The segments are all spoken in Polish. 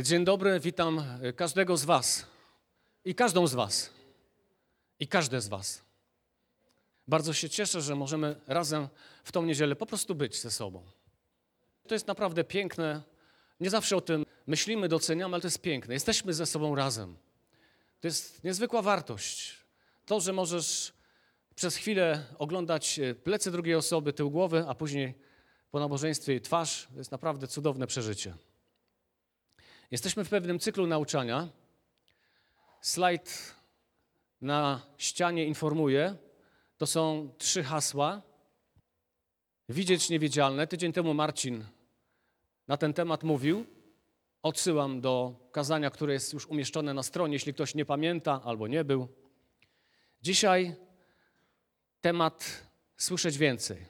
Dzień dobry, witam każdego z Was i każdą z Was i każde z Was. Bardzo się cieszę, że możemy razem w tą niedzielę po prostu być ze sobą. To jest naprawdę piękne. Nie zawsze o tym myślimy, doceniamy, ale to jest piękne. Jesteśmy ze sobą razem. To jest niezwykła wartość. To, że możesz przez chwilę oglądać plecy drugiej osoby, tył głowy, a później po nabożeństwie jej twarz, to jest naprawdę cudowne przeżycie. Jesteśmy w pewnym cyklu nauczania. Slajd na ścianie informuje, to są trzy hasła. Widzieć niewidzialne. Tydzień temu Marcin na ten temat mówił. Odsyłam do kazania, które jest już umieszczone na stronie, jeśli ktoś nie pamięta albo nie był. Dzisiaj temat słyszeć więcej.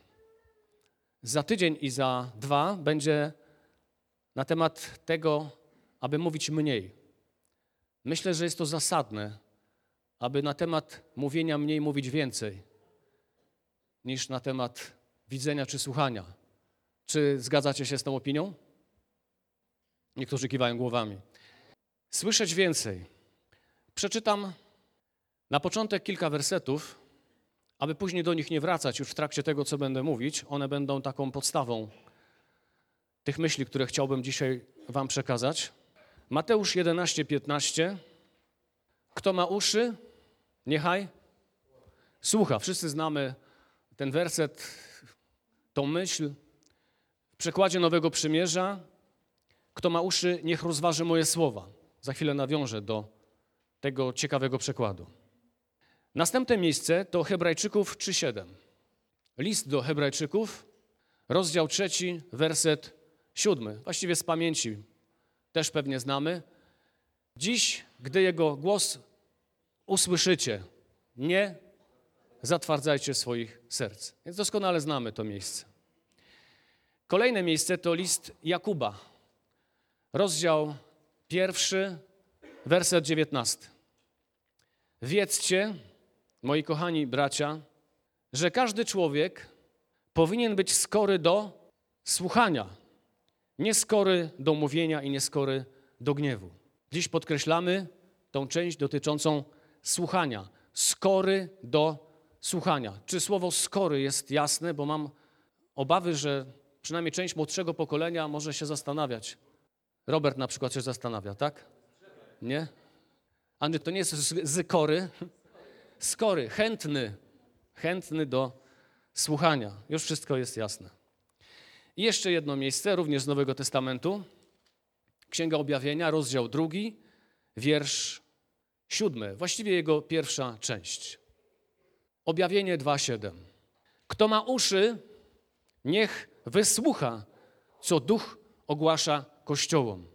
Za tydzień i za dwa będzie na temat tego, aby mówić mniej. Myślę, że jest to zasadne, aby na temat mówienia mniej mówić więcej, niż na temat widzenia czy słuchania. Czy zgadzacie się z tą opinią? Niektórzy kiwają głowami. Słyszeć więcej. Przeczytam na początek kilka wersetów, aby później do nich nie wracać już w trakcie tego, co będę mówić. One będą taką podstawą tych myśli, które chciałbym dzisiaj Wam przekazać. Mateusz 11, 15. Kto ma uszy, niechaj słucha. Wszyscy znamy ten werset, tą myśl. W przekładzie Nowego Przymierza, kto ma uszy, niech rozważy moje słowa. Za chwilę nawiążę do tego ciekawego przekładu. Następne miejsce to Hebrajczyków 3:7. List do Hebrajczyków, rozdział trzeci, werset siódmy. Właściwie z pamięci też pewnie znamy. Dziś, gdy Jego głos usłyszycie, nie zatwardzajcie swoich serc. Więc doskonale znamy to miejsce. Kolejne miejsce to list Jakuba, rozdział pierwszy, werset dziewiętnasty. Wiedzcie, moi kochani bracia, że każdy człowiek powinien być skory do słuchania, nieskory do mówienia i nieskory do gniewu. Dziś podkreślamy tą część dotyczącą słuchania, skory do słuchania. Czy słowo skory jest jasne, bo mam obawy, że przynajmniej część młodszego pokolenia może się zastanawiać. Robert na przykład się zastanawia, tak? Nie? Andrzej, to nie jest z, z kory, skory, chętny, chętny do słuchania. Już wszystko jest jasne. I jeszcze jedno miejsce, również z Nowego Testamentu. Księga Objawienia, rozdział drugi, wiersz siódmy, właściwie jego pierwsza część. Objawienie 2:7. Kto ma uszy, niech wysłucha, co duch ogłasza kościołom.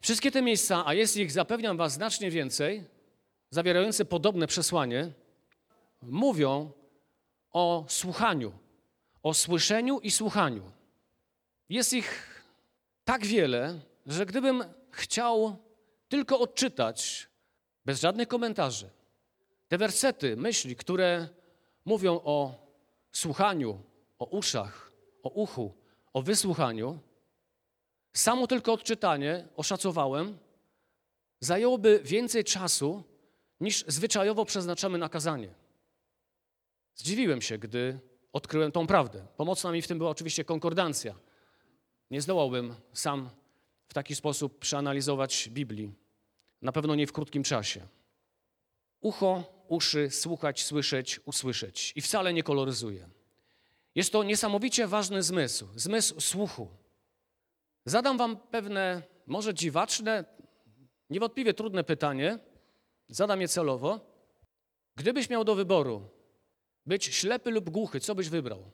Wszystkie te miejsca, a jest ich, zapewniam Was, znacznie więcej, zawierające podobne przesłanie, mówią o słuchaniu, o słyszeniu i słuchaniu. Jest ich tak wiele, że gdybym chciał tylko odczytać, bez żadnych komentarzy, te wersety, myśli, które mówią o słuchaniu, o uszach, o uchu, o wysłuchaniu, samo tylko odczytanie, oszacowałem, zajęłoby więcej czasu niż zwyczajowo przeznaczamy na kazanie. Zdziwiłem się, gdy odkryłem tą prawdę. Pomocna mi w tym była oczywiście konkordancja. Nie zdołałbym sam w taki sposób przeanalizować Biblii. Na pewno nie w krótkim czasie. Ucho, uszy, słuchać, słyszeć, usłyszeć. I wcale nie koloryzuje. Jest to niesamowicie ważny zmysł, zmysł słuchu. Zadam wam pewne, może dziwaczne, niewątpliwie trudne pytanie. Zadam je celowo. Gdybyś miał do wyboru być ślepy lub głuchy, co byś wybrał?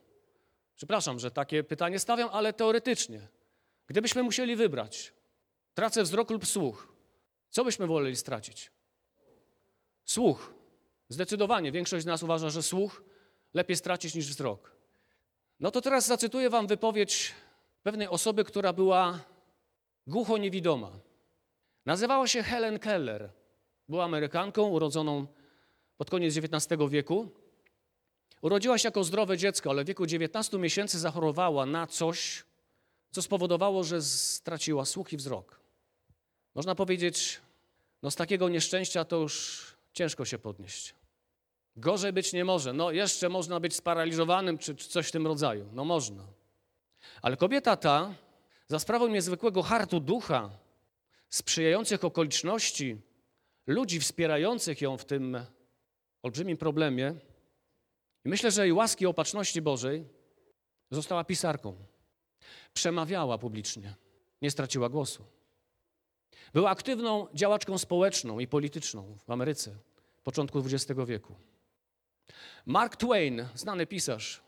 Przepraszam, że takie pytanie stawiam, ale teoretycznie. Gdybyśmy musieli wybrać, tracę wzrok lub słuch, co byśmy woleli stracić? Słuch. Zdecydowanie większość z nas uważa, że słuch lepiej stracić niż wzrok. No to teraz zacytuję wam wypowiedź pewnej osoby, która była głucho niewidoma. Nazywała się Helen Keller. Była Amerykanką urodzoną pod koniec XIX wieku. Urodziła się jako zdrowe dziecko, ale w wieku 19 miesięcy zachorowała na coś, co spowodowało, że straciła słuch i wzrok. Można powiedzieć, no z takiego nieszczęścia to już ciężko się podnieść. Gorzej być nie może. No jeszcze można być sparaliżowanym czy, czy coś w tym rodzaju. No można. Ale kobieta ta, za sprawą niezwykłego hartu ducha, sprzyjających okoliczności, ludzi wspierających ją w tym olbrzymim problemie, i myślę, że łaski opatrzności Bożej, została pisarką. Przemawiała publicznie, nie straciła głosu. Była aktywną działaczką społeczną i polityczną w Ameryce początku XX wieku. Mark Twain, znany pisarz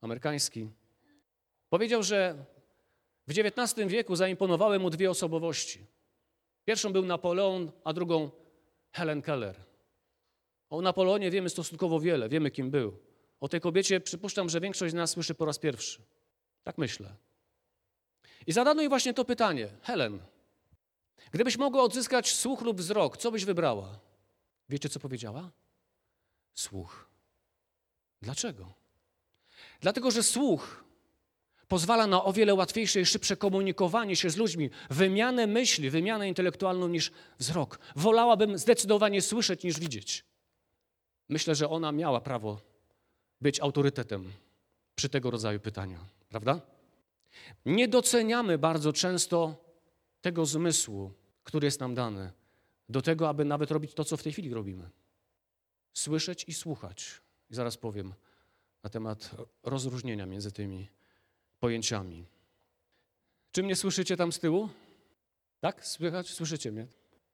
amerykański, powiedział, że w XIX wieku zaimponowały mu dwie osobowości. Pierwszą był Napoleon, a drugą Helen Keller. O Napoleonie wiemy stosunkowo wiele, wiemy kim był. O tej kobiecie przypuszczam, że większość z nas słyszy po raz pierwszy. Tak myślę. I zadano jej właśnie to pytanie: Helen, gdybyś mogła odzyskać słuch lub wzrok, co byś wybrała? Wiecie, co powiedziała? Słuch. Dlaczego? Dlatego, że słuch pozwala na o wiele łatwiejsze i szybsze komunikowanie się z ludźmi, wymianę myśli, wymianę intelektualną niż wzrok. Wolałabym zdecydowanie słyszeć niż widzieć. Myślę, że ona miała prawo być autorytetem przy tego rodzaju pytania, prawda? Nie doceniamy bardzo często tego zmysłu, który jest nam dany, do tego, aby nawet robić to, co w tej chwili robimy. Słyszeć i słuchać. I zaraz powiem na temat rozróżnienia między tymi pojęciami. Czy mnie słyszycie tam z tyłu? Tak? Słychać? Słyszycie mnie?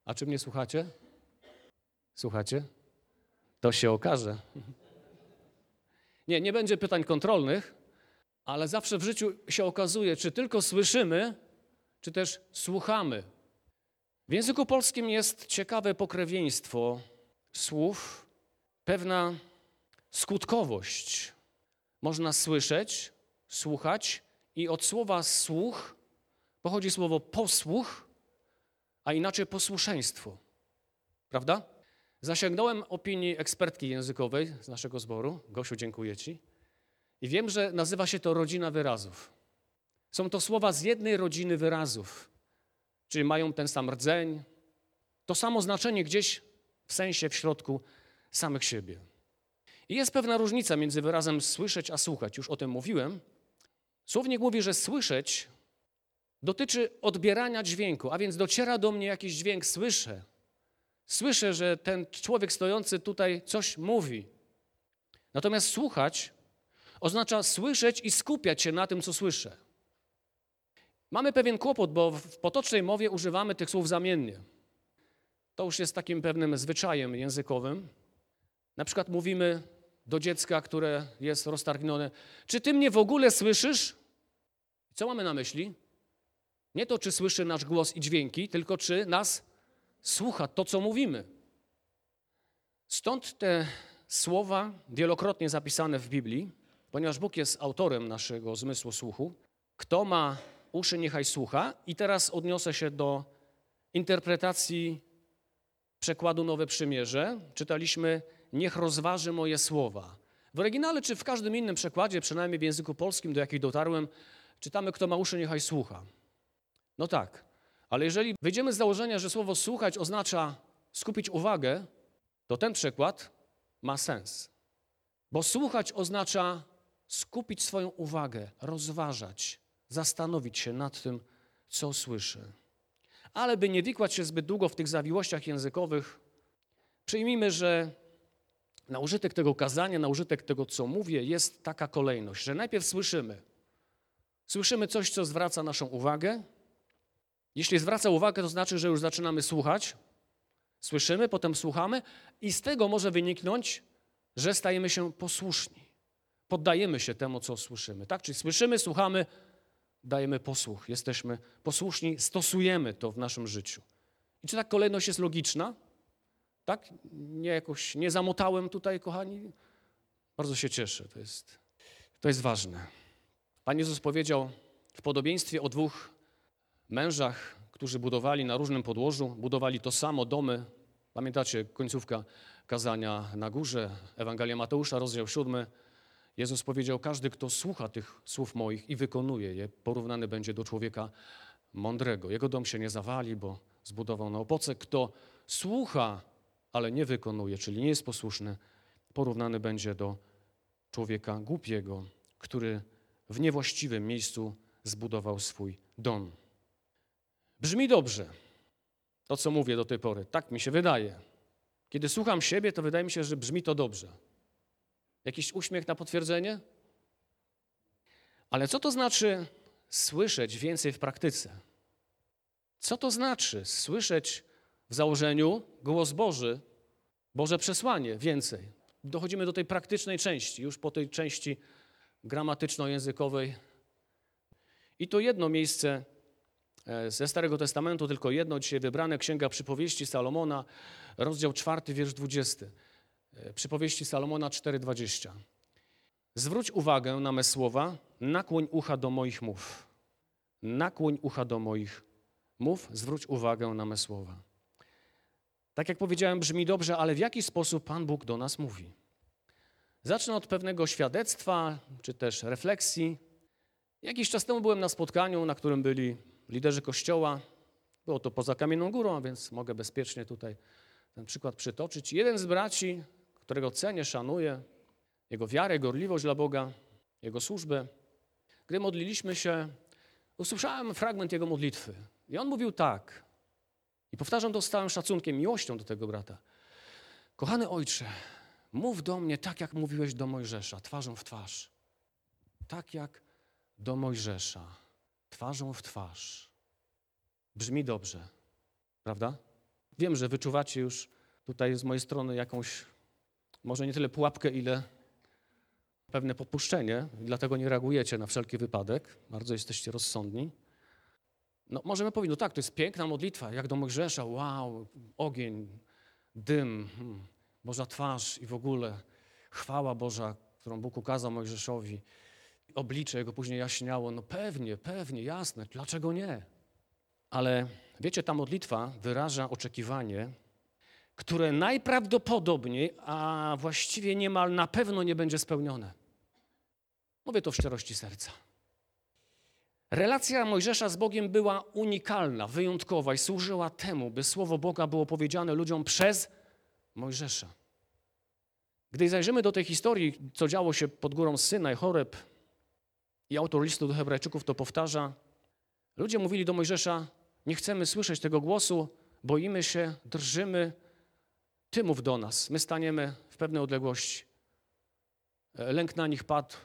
A czy mnie słuchacie? Słuchacie? To się okaże. Nie, nie będzie pytań kontrolnych, ale zawsze w życiu się okazuje, czy tylko słyszymy, czy też słuchamy. W języku polskim jest ciekawe pokrewieństwo słów, pewna skutkowość. Można słyszeć, słuchać i od słowa słuch pochodzi słowo posłuch, a inaczej posłuszeństwo. Prawda? Zasięgnąłem opinii ekspertki językowej z naszego zboru. Gosiu, dziękuję Ci. I wiem, że nazywa się to rodzina wyrazów. Są to słowa z jednej rodziny wyrazów, czyli mają ten sam rdzeń, to samo znaczenie gdzieś w sensie w środku samych siebie. I jest pewna różnica między wyrazem słyszeć a słuchać. Już o tym mówiłem. Słownik mówi, że słyszeć dotyczy odbierania dźwięku, a więc dociera do mnie jakiś dźwięk, słyszę. Słyszę, że ten człowiek stojący tutaj coś mówi. Natomiast słuchać oznacza słyszeć i skupiać się na tym, co słyszę. Mamy pewien kłopot, bo w potocznej mowie używamy tych słów zamiennie. To już jest takim pewnym zwyczajem językowym. Na przykład mówimy do dziecka, które jest roztargnione: Czy ty mnie w ogóle słyszysz? Co mamy na myśli? Nie to, czy słyszy nasz głos i dźwięki, tylko czy nas słucha to, co mówimy. Stąd te słowa wielokrotnie zapisane w Biblii, ponieważ Bóg jest autorem naszego zmysłu słuchu. Kto ma uszy, niechaj słucha. I teraz odniosę się do interpretacji przekładu Nowe Przymierze. Czytaliśmy, niech rozważy moje słowa. W oryginale czy w każdym innym przekładzie, przynajmniej w języku polskim, do jakich dotarłem, czytamy, kto ma uszy, niechaj słucha. No tak, ale jeżeli wyjdziemy z założenia, że słowo słuchać oznacza skupić uwagę, to ten przekład ma sens. Bo słuchać oznacza skupić swoją uwagę, rozważać, zastanowić się nad tym, co słyszę. Ale by nie wikłać się zbyt długo w tych zawiłościach językowych, przyjmijmy, że na użytek tego kazania, na użytek tego, co mówię, jest taka kolejność, że najpierw słyszymy. Słyszymy coś, co zwraca naszą uwagę, jeśli zwraca uwagę, to znaczy, że już zaczynamy słuchać. Słyszymy, potem słuchamy i z tego może wyniknąć, że stajemy się posłuszni. Poddajemy się temu, co słyszymy. Tak? Czyli słyszymy, słuchamy, dajemy posłuch. Jesteśmy posłuszni, stosujemy to w naszym życiu. I czy ta kolejność jest logiczna? Tak? Nie jakoś, nie zamotałem tutaj, kochani? Bardzo się cieszę, to jest, to jest ważne. Pan Jezus powiedział w podobieństwie o dwóch mężach, którzy budowali na różnym podłożu, budowali to samo domy. Pamiętacie końcówka kazania na górze, Ewangelia Mateusza, rozdział 7. Jezus powiedział, każdy, kto słucha tych słów moich i wykonuje je, porównany będzie do człowieka mądrego. Jego dom się nie zawali, bo zbudował na opoce. Kto słucha, ale nie wykonuje, czyli nie jest posłuszny, porównany będzie do człowieka głupiego, który w niewłaściwym miejscu zbudował swój dom. Brzmi dobrze to, co mówię do tej pory. Tak mi się wydaje. Kiedy słucham siebie, to wydaje mi się, że brzmi to dobrze. Jakiś uśmiech na potwierdzenie? Ale co to znaczy słyszeć więcej w praktyce? Co to znaczy słyszeć w założeniu głos Boży, Boże przesłanie więcej? Dochodzimy do tej praktycznej części, już po tej części gramatyczno-językowej. I to jedno miejsce ze Starego Testamentu, tylko jedno dzisiaj wybrane, Księga Przypowieści Salomona, rozdział 4, wiersz 20. E, Przypowieści Salomona 4,20. Zwróć uwagę na me słowa, nakłoń ucha do moich mów. Nakłoń ucha do moich mów, zwróć uwagę na me słowa. Tak jak powiedziałem, brzmi dobrze, ale w jaki sposób Pan Bóg do nas mówi? Zacznę od pewnego świadectwa, czy też refleksji. Jakiś czas temu byłem na spotkaniu, na którym byli liderzy kościoła. Było to poza Kamienną Górą, a więc mogę bezpiecznie tutaj ten przykład przytoczyć. Jeden z braci, którego cenię, szanuję, jego wiarę, gorliwość dla Boga, jego służbę, gdy modliliśmy się, usłyszałem fragment jego modlitwy. I on mówił tak, i powtarzam to z całym szacunkiem, miłością do tego brata. Kochany ojcze, mów do mnie tak, jak mówiłeś do Mojżesza, twarzą w twarz. Tak jak do Mojżesza, twarzą w twarz. Brzmi dobrze, prawda? Wiem, że wyczuwacie już tutaj z mojej strony jakąś, może nie tyle pułapkę, ile pewne popuszczenie, dlatego nie reagujecie na wszelki wypadek. Bardzo jesteście rozsądni. No, możemy powiedzieć, no tak, to jest piękna modlitwa, jak do Mojżesza, wow, ogień, dym, hmm, Boża twarz i w ogóle chwała Boża, którą Bóg ukazał Mojżeszowi. Oblicze jego później jaśniało. No pewnie, pewnie, jasne, dlaczego nie? Ale wiecie, ta modlitwa wyraża oczekiwanie, które najprawdopodobniej, a właściwie niemal na pewno nie będzie spełnione. Mówię to w szczerości serca. Relacja Mojżesza z Bogiem była unikalna, wyjątkowa i służyła temu, by słowo Boga było powiedziane ludziom przez Mojżesza. Gdy zajrzymy do tej historii, co działo się pod górą Syna i Choreb, i autor listu do Hebrajczyków to powtarza, ludzie mówili do Mojżesza: Nie chcemy słyszeć tego głosu, boimy się, drżymy, ty mów do nas, my staniemy w pewnej odległości. Lęk na nich padł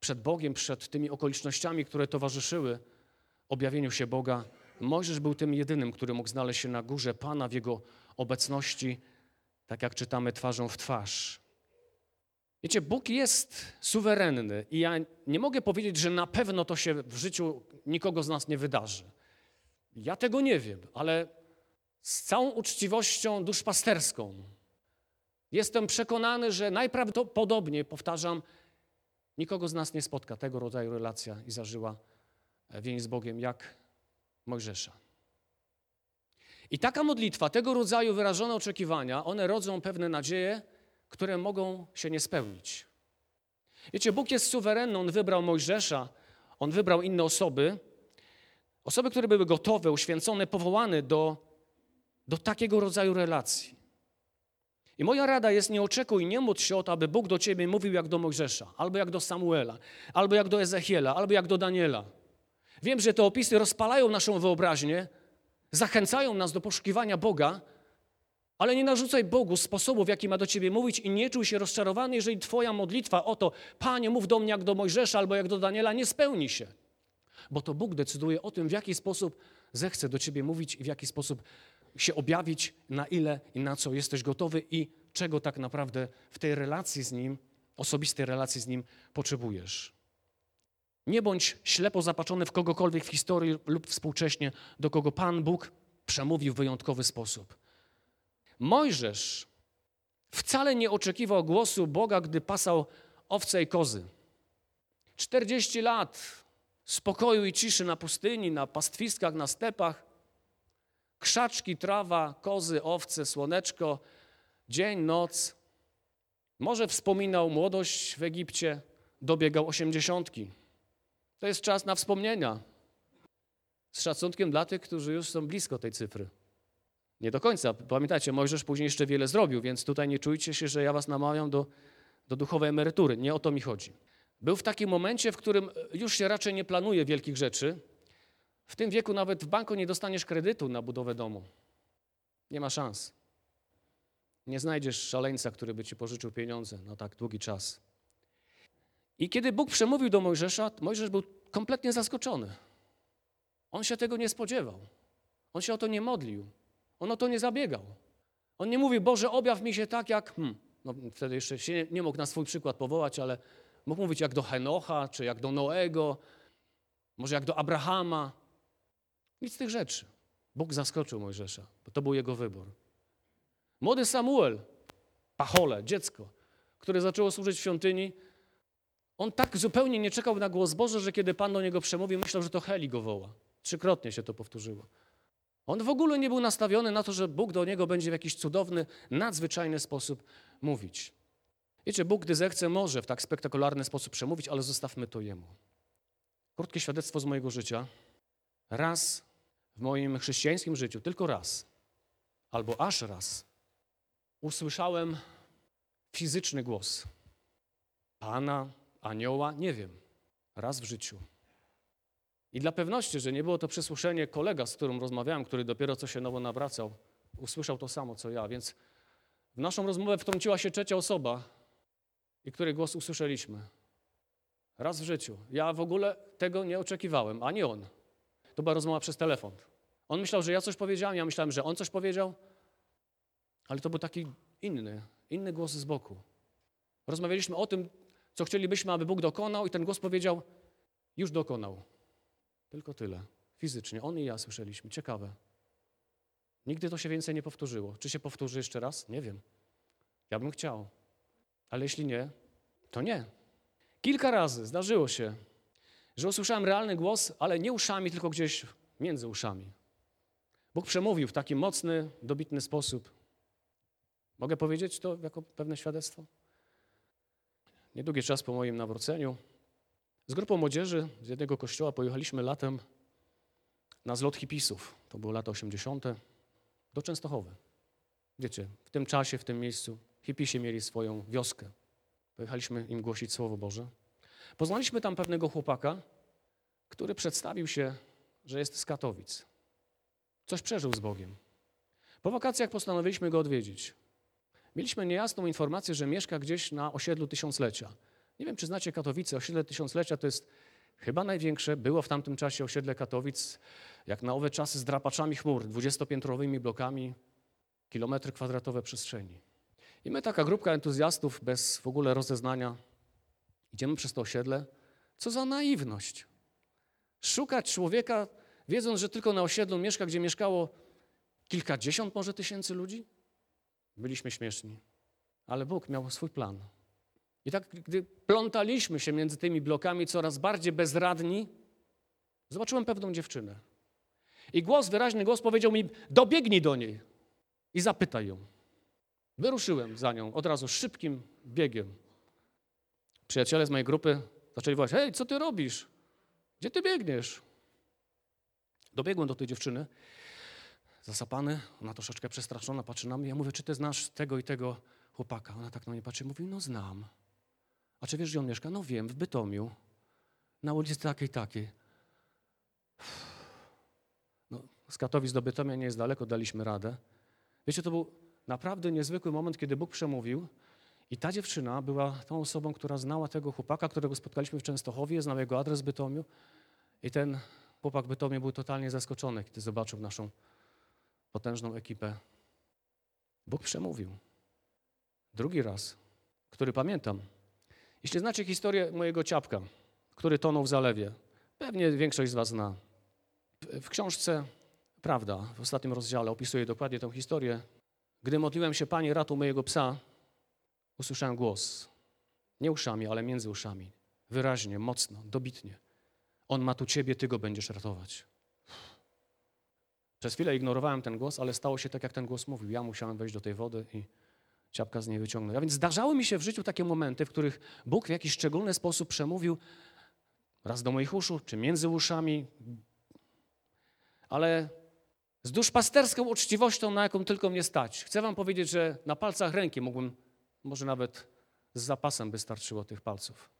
przed Bogiem, przed tymi okolicznościami, które towarzyszyły objawieniu się Boga. Mojżesz był tym jedynym, który mógł znaleźć się na górze Pana w Jego obecności, tak jak czytamy twarzą w twarz. Wiecie, Bóg jest suwerenny i ja nie mogę powiedzieć, że na pewno to się w życiu nikogo z nas nie wydarzy. Ja tego nie wiem, ale z całą uczciwością duszpasterską jestem przekonany, że najprawdopodobniej, powtarzam, nikogo z nas nie spotka tego rodzaju relacja i zażyła więź z Bogiem jak Mojżesza. I taka modlitwa, tego rodzaju wyrażone oczekiwania, one rodzą pewne nadzieje, które mogą się nie spełnić. Wiecie, Bóg jest suwerenny, On wybrał Mojżesza, On wybrał inne osoby, osoby, które były gotowe, uświęcone, powołane do, do takiego rodzaju relacji. I moja rada jest, nie oczekuj, nie módl się o to, aby Bóg do ciebie mówił jak do Mojżesza, albo jak do Samuela, albo jak do Ezechiela, albo jak do Daniela. Wiem, że te opisy rozpalają naszą wyobraźnię, zachęcają nas do poszukiwania Boga, ale nie narzucaj Bogu sposobu, w jaki ma do ciebie mówić i nie czuj się rozczarowany, jeżeli twoja modlitwa o to, Panie, mów do mnie jak do Mojżesza albo jak do Daniela, nie spełni się. Bo to Bóg decyduje o tym, w jaki sposób zechce do ciebie mówić i w jaki sposób się objawić, na ile i na co jesteś gotowy i czego tak naprawdę w tej relacji z Nim, osobistej relacji z Nim potrzebujesz. Nie bądź ślepo zapatrzony w kogokolwiek w historii lub współcześnie, do kogo Pan Bóg przemówił w wyjątkowy sposób. Mojżesz wcale nie oczekiwał głosu Boga, gdy pasał owce i kozy. 40 lat spokoju i ciszy na pustyni, na pastwiskach, na stepach. Krzaczki, trawa, kozy, owce, słoneczko, dzień, noc. Może wspominał młodość w Egipcie, dobiegał osiemdziesiątki. To jest czas na wspomnienia. Z szacunkiem dla tych, którzy już są blisko tej cyfry. Nie do końca. Pamiętajcie, Mojżesz później jeszcze wiele zrobił, więc tutaj nie czujcie się, że ja was namawiam do, do duchowej emerytury. Nie o to mi chodzi. Był w takim momencie, w którym już się raczej nie planuje wielkich rzeczy. W tym wieku nawet w banku nie dostaniesz kredytu na budowę domu. Nie ma szans. Nie znajdziesz szaleńca, który by ci pożyczył pieniądze na tak długi czas. I kiedy Bóg przemówił do Mojżesza, Mojżesz był kompletnie zaskoczony. On się tego nie spodziewał. On się o to nie modlił. On o to nie zabiegał. On nie mówi, Boże, objaw mi się tak jak. Hmm, no, wtedy jeszcze się nie, nie mógł na swój przykład powołać, ale mógł mówić jak do Henocha, czy jak do Noego, może jak do Abrahama. Nic z tych rzeczy. Bóg zaskoczył Mojżesza, bo to był jego wybór. Młody Samuel, pachole, dziecko, które zaczęło służyć w świątyni, on tak zupełnie nie czekał na głos Boży, że kiedy Pan do niego przemówił, myślał, że to Heli go woła. Trzykrotnie się to powtórzyło. On w ogóle nie był nastawiony na to, że Bóg do niego będzie w jakiś cudowny, nadzwyczajny sposób mówić. Wiecie, Bóg, gdy zechce, może w tak spektakularny sposób przemówić, ale zostawmy to Jemu. Krótkie świadectwo z mojego życia. Raz w moim chrześcijańskim życiu, tylko raz, albo aż raz, usłyszałem fizyczny głos. Pana, anioła, nie wiem, raz w życiu. I dla pewności, że nie było to przesłyszenie kolega, z którym rozmawiałem, który dopiero co się nowo nawracał, usłyszał to samo, co ja, więc w naszą rozmowę wtrąciła się trzecia osoba, i której głos usłyszeliśmy. Raz w życiu. Ja w ogóle tego nie oczekiwałem, ani on. To była rozmowa przez telefon. On myślał, że ja coś powiedziałem, ja myślałem, że on coś powiedział, ale to był taki inny, inny głos z boku. Rozmawialiśmy o tym, co chcielibyśmy, aby Bóg dokonał, i ten głos powiedział: Już dokonał. Tylko tyle. Fizycznie. On i ja słyszeliśmy. Ciekawe. Nigdy to się więcej nie powtórzyło. Czy się powtórzy jeszcze raz? Nie wiem. Ja bym chciał. Ale jeśli nie, to nie. Kilka razy zdarzyło się, że usłyszałem realny głos, ale nie uszami, tylko gdzieś między uszami. Bóg przemówił w taki mocny, dobitny sposób. Mogę powiedzieć to jako pewne świadectwo? Niedługi czas po moim nawróceniu z grupą młodzieży z jednego kościoła pojechaliśmy latem na zlot hipisów. To były lata 80. do Częstochowy. Wiecie, w tym czasie, w tym miejscu hipisi mieli swoją wioskę. Pojechaliśmy im głosić Słowo Boże. Poznaliśmy tam pewnego chłopaka, który przedstawił się, że jest z Katowic. Coś przeżył z Bogiem. Po wakacjach postanowiliśmy go odwiedzić. Mieliśmy niejasną informację, że mieszka gdzieś na osiedlu Tysiąclecia. Nie wiem, czy znacie Katowice. Osiedle Tysiąclecia to jest chyba największe, było w tamtym czasie osiedle Katowic, jak na owe czasy z drapaczami chmur, dwudziestopiętrowymi blokami, kilometry kwadratowe przestrzeni. I my, taka grupka entuzjastów, bez w ogóle rozeznania, idziemy przez to osiedle. Co za naiwność. Szukać człowieka, wiedząc, że tylko na osiedlu mieszka, gdzie mieszkało kilkadziesiąt może tysięcy ludzi? Byliśmy śmieszni. Ale Bóg miał swój plan. I tak, gdy plątaliśmy się między tymi blokami coraz bardziej bezradni, zobaczyłem pewną dziewczynę. I głos, wyraźny głos powiedział mi, dobiegnij do niej i zapytaj ją. Wyruszyłem za nią od razu szybkim biegiem. Przyjaciele z mojej grupy zaczęli wołać, hej, co ty robisz? Gdzie ty biegniesz? Dobiegłem do tej dziewczyny, zasapany, ona troszeczkę przestraszona, patrzy na mnie. Ja mówię, czy ty znasz tego i tego chłopaka? Ona tak na mnie patrzy, mówi, no znam. A czy wiesz, gdzie on mieszka? No wiem, w Bytomiu, na ulicy takiej, takiej. No, z Katowic do Bytomia nie jest daleko, daliśmy radę. Wiecie, to był naprawdę niezwykły moment, kiedy Bóg przemówił i ta dziewczyna była tą osobą, która znała tego chłopaka, którego spotkaliśmy w Częstochowie, znał jego adres w Bytomiu i ten chłopak w Bytomiu był totalnie zaskoczony, kiedy zobaczył naszą potężną ekipę. Bóg przemówił. Drugi raz, który pamiętam. Jeśli znacie historię mojego ciapka, który tonął w zalewie, pewnie większość z was zna. W książce Prawda, w ostatnim rozdziale opisuje dokładnie tę historię. Gdy modliłem się, Panie, ratuj mojego psa, usłyszałem głos. Nie uszami, ale między uszami. Wyraźnie, mocno, dobitnie. On ma tu Ciebie, Ty go będziesz ratować. Przez chwilę ignorowałem ten głos, ale stało się tak, jak ten głos mówił. Ja musiałem wejść do tej wody i ciapka z niej wyciągnąć. A więc zdarzały mi się w życiu takie momenty, w których Bóg w jakiś szczególny sposób przemówił raz do moich uszu, czy między uszami, ale z duszpasterską uczciwością, na jaką tylko mnie stać. Chcę wam powiedzieć, że na palcach ręki mógłbym, może nawet z zapasem by starczyło tych palców.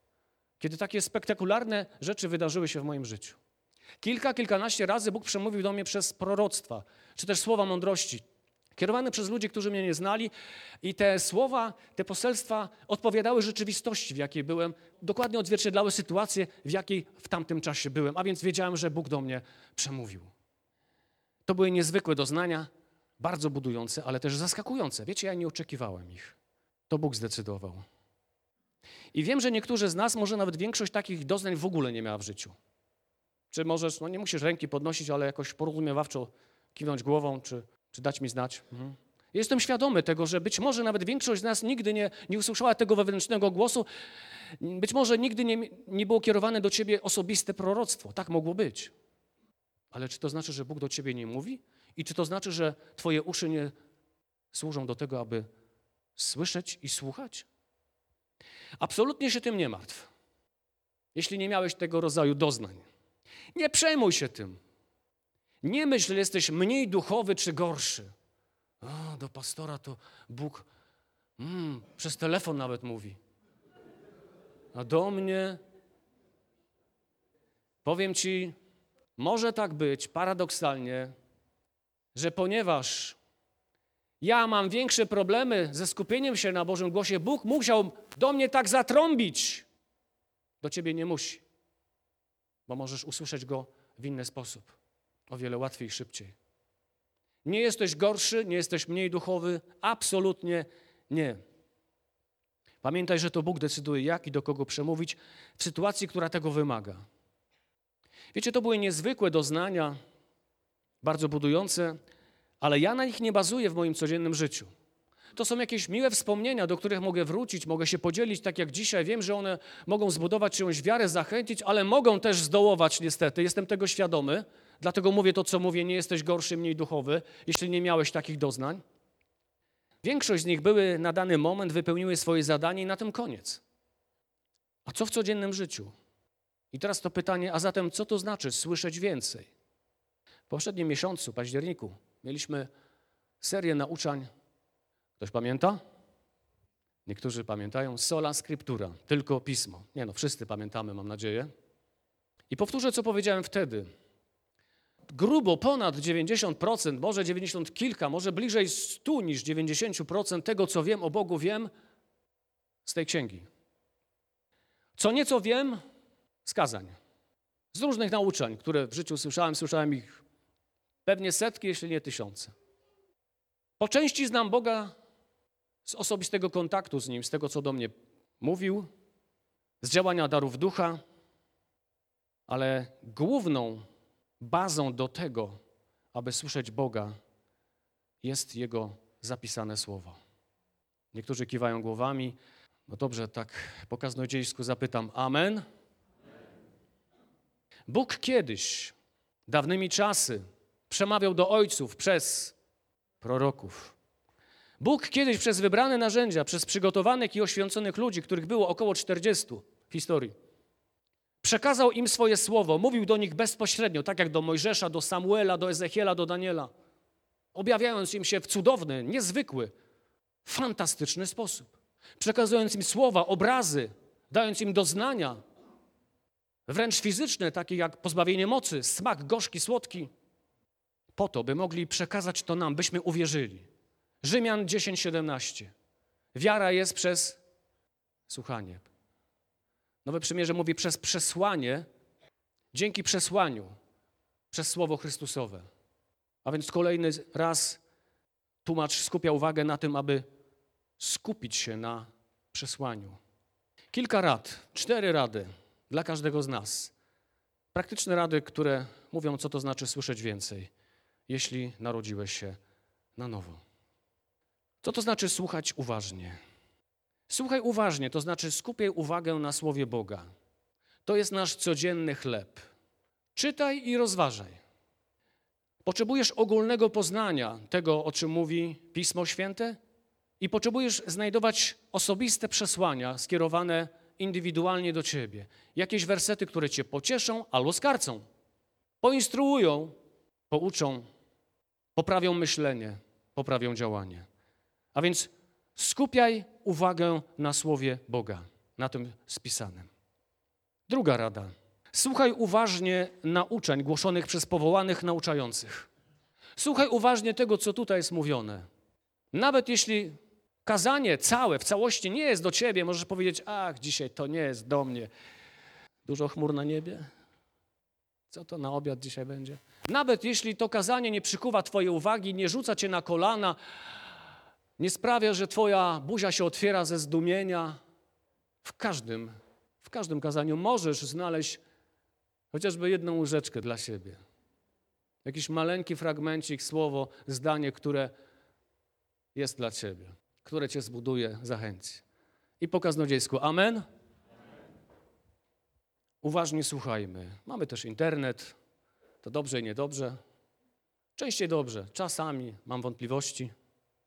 Kiedy takie spektakularne rzeczy wydarzyły się w moim życiu. Kilka, kilkanaście razy Bóg przemówił do mnie przez proroctwa, czy też słowa mądrości, kierowane przez ludzi, którzy mnie nie znali i te słowa, te poselstwa odpowiadały rzeczywistości, w jakiej byłem, dokładnie odzwierciedlały sytuację, w jakiej w tamtym czasie byłem, a więc wiedziałem, że Bóg do mnie przemówił. To były niezwykłe doznania, bardzo budujące, ale też zaskakujące. Wiecie, ja nie oczekiwałem ich. To Bóg zdecydował. I wiem, że niektórzy z nas, może nawet większość takich doznań w ogóle nie miała w życiu. Czy możesz, no nie musisz ręki podnosić, ale jakoś porozumiewawczo kiwnąć głową, czy, czy dać mi znać. Mhm. Jestem świadomy tego, że być może nawet większość z nas nigdy nie, nie usłyszała tego wewnętrznego głosu. Być może nigdy nie, nie było kierowane do ciebie osobiste proroctwo. Tak mogło być. Ale czy to znaczy, że Bóg do ciebie nie mówi? I czy to znaczy, że twoje uszy nie służą do tego, aby słyszeć i słuchać? Absolutnie się tym nie martw, jeśli nie miałeś tego rodzaju doznań. Nie przejmuj się tym. Nie myśl, że jesteś mniej duchowy czy gorszy. O, do pastora to Bóg mm, przez telefon nawet mówi. A do mnie powiem ci, może tak być paradoksalnie, że ponieważ ja mam większe problemy ze skupieniem się na Bożym głosie, Bóg musiał do mnie tak zatrąbić. Do ciebie nie musi, bo możesz usłyszeć go w inny sposób, o wiele łatwiej i szybciej. Nie jesteś gorszy, nie jesteś mniej duchowy, absolutnie nie. Pamiętaj, że to Bóg decyduje, jak i do kogo przemówić w sytuacji, która tego wymaga. Wiecie, to były niezwykłe doznania, bardzo budujące, ale ja na nich nie bazuję w moim codziennym życiu. To są jakieś miłe wspomnienia, do których mogę wrócić, mogę się podzielić, tak jak dzisiaj. Wiem, że one mogą zbudować czyjąś wiarę, zachęcić, ale mogą też zdołować niestety. Jestem tego świadomy, dlatego mówię to, co mówię. Nie jesteś gorszy, mniej duchowy, jeśli nie miałeś takich doznań. Większość z nich były na dany moment, wypełniły swoje zadanie i na tym koniec. A co w codziennym życiu? I teraz to pytanie, a zatem co to znaczy słyszeć więcej? W poprzednim miesiącu, październiku, mieliśmy serię nauczań. Ktoś pamięta? Niektórzy pamiętają. Sola scriptura, tylko pismo. Nie no, wszyscy pamiętamy, mam nadzieję. I powtórzę, co powiedziałem wtedy. Grubo ponad 90%, może 90 kilka, może bliżej 100 niż 90% tego, co wiem o Bogu, wiem z tej księgi. Co nieco wiem z kazań, z różnych nauczeń, które w życiu słyszałem, słyszałem ich pewnie setki, jeśli nie tysiące. Po części znam Boga z osobistego kontaktu z Nim, z tego, co do mnie mówił, z działania darów ducha, ale główną bazą do tego, aby słyszeć Boga, jest Jego zapisane słowo. Niektórzy kiwają głowami. No dobrze, tak po kaznodziejsku zapytam. Amen. Bóg kiedyś, dawnymi czasy, przemawiał do ojców przez proroków. Bóg kiedyś przez wybrane narzędzia, przez przygotowanych i oświęconych ludzi, których było około 40 w historii, przekazał im swoje słowo, mówił do nich bezpośrednio, tak jak do Mojżesza, do Samuela, do Ezechiela, do Daniela, objawiając im się w cudowny, niezwykły, fantastyczny sposób, przekazując im słowa, obrazy, dając im doznania, wręcz fizyczne, takie jak pozbawienie mocy, smak gorzki, słodki, po to, by mogli przekazać to nam, byśmy uwierzyli. Rzymian 10:17. Wiara jest przez słuchanie. Nowe Przymierze mówi przez przesłanie, dzięki przesłaniu, przez Słowo Chrystusowe. A więc kolejny raz tłumacz skupia uwagę na tym, aby skupić się na przesłaniu. Kilka rad, cztery rady dla każdego z nas. Praktyczne rady, które mówią, co to znaczy słyszeć więcej, jeśli narodziłeś się na nowo. Co to znaczy słuchać uważnie? Słuchaj uważnie, to znaczy skupiaj uwagę na Słowie Boga. To jest nasz codzienny chleb. Czytaj i rozważaj. Potrzebujesz ogólnego poznania tego, o czym mówi Pismo Święte, i potrzebujesz znajdować osobiste przesłania skierowane indywidualnie do ciebie. Jakieś wersety, które cię pocieszą albo skarcą, poinstruują, pouczą, poprawią myślenie, poprawią działanie. A więc skupiaj uwagę na słowie Boga, na tym spisanym. Druga rada. Słuchaj uważnie nauczeń głoszonych przez powołanych nauczających. Słuchaj uważnie tego, co tutaj jest mówione. Nawet jeśli kazanie całe, w całości nie jest do ciebie, możesz powiedzieć: Ach, dzisiaj to nie jest do mnie. Dużo chmur na niebie? Co to na obiad dzisiaj będzie? Nawet jeśli to kazanie nie przykuwa Twojej uwagi, nie rzuca Cię na kolana, nie sprawia, że Twoja buzia się otwiera ze zdumienia, w każdym, w każdym kazaniu możesz znaleźć chociażby jedną łyżeczkę dla siebie. Jakiś maleńki fragmencik, słowo, zdanie, które jest dla Ciebie, które Cię zbuduje, zachęci. I po kaznodziejsku amen. Uważnie słuchajmy. Mamy też internet, to dobrze i niedobrze. Częściej dobrze, czasami mam wątpliwości,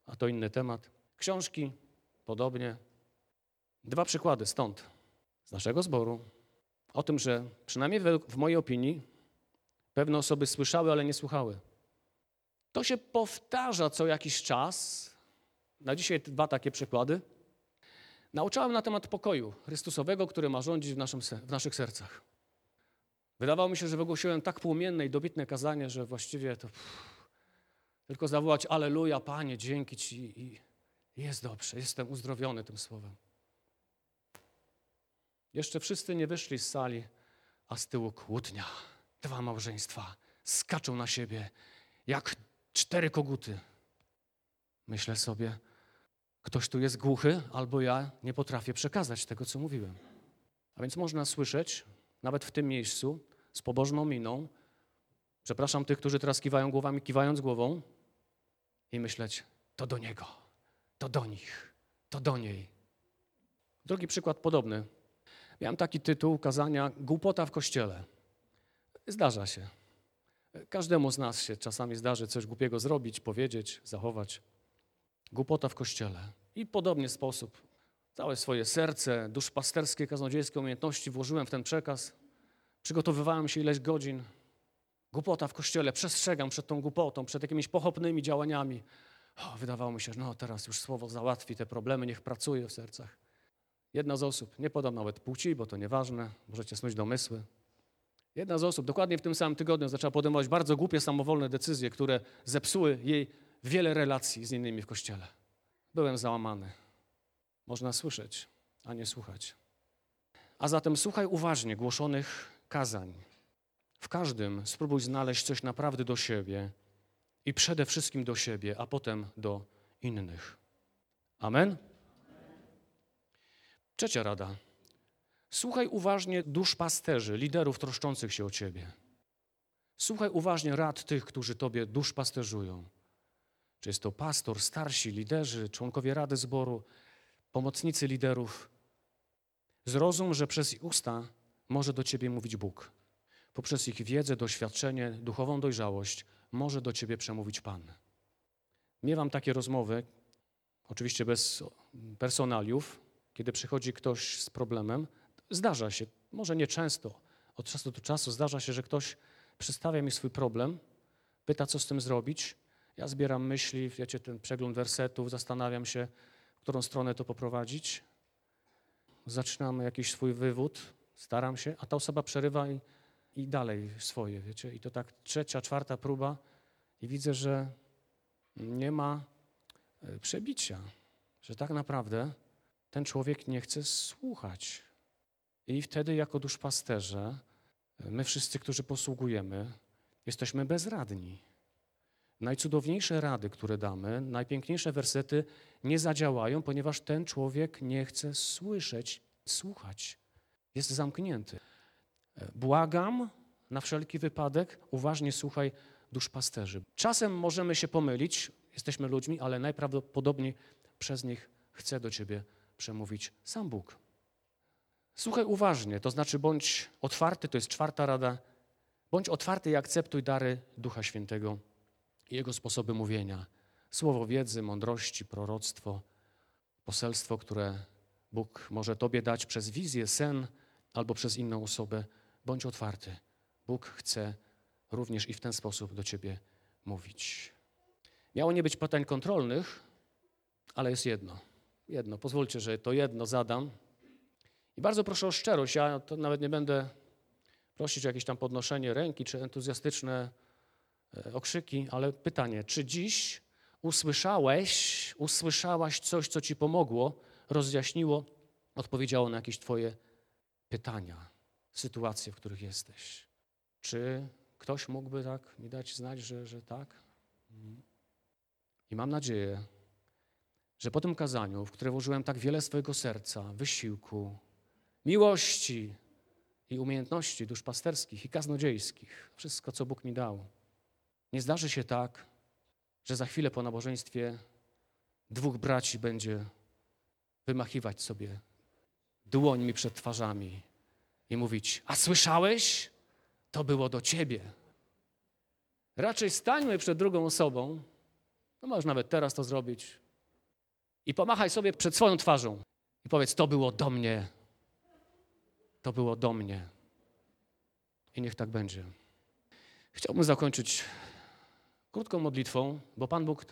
a to inny temat. Książki, podobnie. Dwa przykłady stąd, z naszego zboru, o tym, że przynajmniej w mojej opinii pewne osoby słyszały, ale nie słuchały. To się powtarza co jakiś czas. Na dzisiaj dwa takie przykłady. Nauczałem na temat pokoju Chrystusowego, który ma rządzić w, naszym, w naszych sercach. Wydawało mi się, że wygłosiłem tak płomienne i dobitne kazanie, że właściwie to pff, tylko zawołać Aleluja, Panie, dzięki Ci i jest dobrze, jestem uzdrowiony tym słowem. Jeszcze wszyscy nie wyszli z sali, a z tyłu kłótnia. Dwa małżeństwa skaczą na siebie jak cztery koguty. Myślę sobie, ktoś tu jest głuchy, albo ja nie potrafię przekazać tego, co mówiłem. A więc można słyszeć, nawet w tym miejscu, z pobożną miną, przepraszam tych, którzy teraz kiwają głowami, kiwając głową, i myśleć, to do niego, to do nich, to do niej. Drugi przykład podobny. Miałem taki tytuł kazania Głupota w kościele. Zdarza się. Każdemu z nas się czasami zdarzy coś głupiego zrobić, powiedzieć, zachować. Głupota w kościele. I podobnie sposób całe swoje serce, duszpasterskie, kaznodziejskie umiejętności włożyłem w ten przekaz. Przygotowywałem się ileś godzin. Głupota w kościele, przestrzegam przed tą głupotą, przed jakimiś pochopnymi działaniami. O, wydawało mi się, że no teraz już słowo załatwi te problemy, niech pracuje w sercach. Jedna z osób, nie podam nawet płci, bo to nieważne, możecie snuć domysły. Jedna z osób dokładnie w tym samym tygodniu zaczęła podejmować bardzo głupie, samowolne decyzje, które zepsuły jej wiele relacji z innymi w kościele. Byłem załamany. Można słyszeć, a nie słuchać. A zatem słuchaj uważnie głoszonych kazań. W każdym spróbuj znaleźć coś naprawdę do siebie i przede wszystkim do siebie, a potem do innych. Amen? Trzecia rada. Słuchaj uważnie dusz pasterzy, liderów troszczących się o ciebie. Słuchaj uważnie rad tych, którzy tobie dusz pasterzują. Czy jest to pastor, starsi, liderzy, członkowie rady zboru, pomocnicy liderów. Zrozum, że przez ich usta może do ciebie mówić Bóg. Poprzez ich wiedzę, doświadczenie, duchową dojrzałość może do ciebie przemówić Pan. Miewam takie rozmowy, oczywiście bez personaliów, kiedy przychodzi ktoś z problemem. Zdarza się, może nie często, od czasu do czasu zdarza się, że ktoś przedstawia mi swój problem, pyta, co z tym zrobić. Ja zbieram myśli, wiecie, ten przegląd wersetów, zastanawiam się, w którą stronę to poprowadzić. Zaczynam jakiś swój wywód, staram się, a ta osoba przerywa i, i dalej swoje, wiecie. I to tak trzecia, czwarta próba i widzę, że nie ma e, przebicia, że tak naprawdę ten człowiek nie chce słuchać. I wtedy jako duszpasterze, e, my wszyscy, którzy posługujemy, jesteśmy bezradni. Najcudowniejsze rady, które damy, najpiękniejsze wersety nie zadziałają, ponieważ ten człowiek nie chce słyszeć, słuchać. Jest zamknięty. Błagam na wszelki wypadek, uważnie słuchaj duszpasterzy. Czasem możemy się pomylić, jesteśmy ludźmi, ale najprawdopodobniej przez nich chce do ciebie przemówić sam Bóg. Słuchaj uważnie, to znaczy bądź otwarty, to jest czwarta rada. Bądź otwarty i akceptuj dary Ducha Świętego i Jego sposoby mówienia. Słowo wiedzy, mądrości, proroctwo, poselstwo, które Bóg może Tobie dać przez wizję, sen albo przez inną osobę. Bądź otwarty. Bóg chce również i w ten sposób do Ciebie mówić. Miało nie być pytań kontrolnych, ale jest jedno. Jedno. Pozwólcie, że to jedno zadam. I bardzo proszę o szczerość. Ja to nawet nie będę prosić o jakieś tam podnoszenie ręki czy entuzjastyczne e, okrzyki, ale pytanie, czy dziś usłyszałeś, usłyszałaś coś, co ci pomogło, rozjaśniło, odpowiedziało na jakieś twoje pytania, sytuacje, w których jesteś? Czy ktoś mógłby tak mi dać znać, że, że tak? I mam nadzieję, że po tym kazaniu, w które włożyłem tak wiele swojego serca, wysiłku, miłości i umiejętności duszpasterskich i kaznodziejskich, wszystko, co Bóg mi dał, nie zdarzy się tak, że za chwilę po nabożeństwie dwóch braci będzie wymachiwać sobie dłońmi przed twarzami i mówić: A słyszałeś? To było do ciebie. Raczej stańmy przed drugą osobą, no możesz nawet teraz to zrobić, i pomachaj sobie przed swoją twarzą i powiedz: To było do mnie. To było do mnie. I niech tak będzie. Chciałbym zakończyć krótką modlitwą, bo Pan Bóg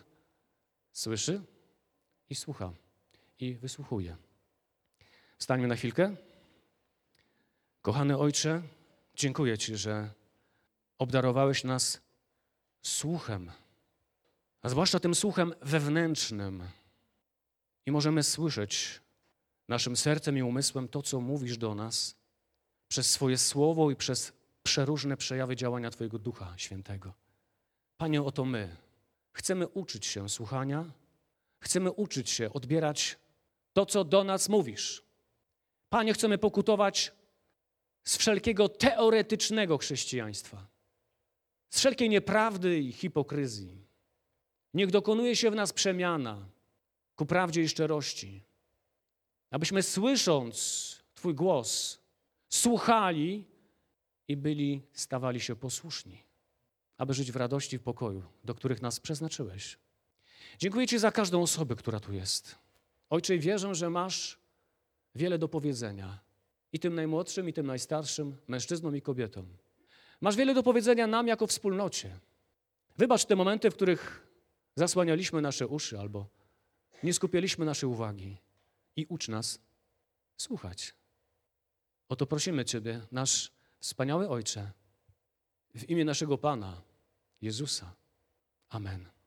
słyszy i słucha i wysłuchuje. Stańmy na chwilkę. Kochany Ojcze, dziękuję Ci, że obdarowałeś nas słuchem, a zwłaszcza tym słuchem wewnętrznym. I możemy słyszeć naszym sercem i umysłem to, co mówisz do nas przez swoje słowo i przez przeróżne przejawy działania Twojego Ducha Świętego. Panie, oto my chcemy uczyć się słuchania, chcemy uczyć się odbierać to, co do nas mówisz. Panie, chcemy pokutować z wszelkiego teoretycznego chrześcijaństwa, z wszelkiej nieprawdy i hipokryzji. Niech dokonuje się w nas przemiana ku prawdzie i szczerości, abyśmy słysząc Twój głos, słuchali i byli, stawali się posłuszni, aby żyć w radości i w pokoju, do których nas przeznaczyłeś. Dziękuję Ci za każdą osobę, która tu jest. Ojcze, wierzę, że masz wiele do powiedzenia i tym najmłodszym, i tym najstarszym, mężczyznom i kobietom. Masz wiele do powiedzenia nam jako wspólnocie. Wybacz te momenty, w których zasłanialiśmy nasze uszy albo nie skupialiśmy naszej uwagi i ucz nas słuchać. O to prosimy Ciebie, nasz wspaniały Ojcze, w imię naszego Pana, Jezusa. Amen.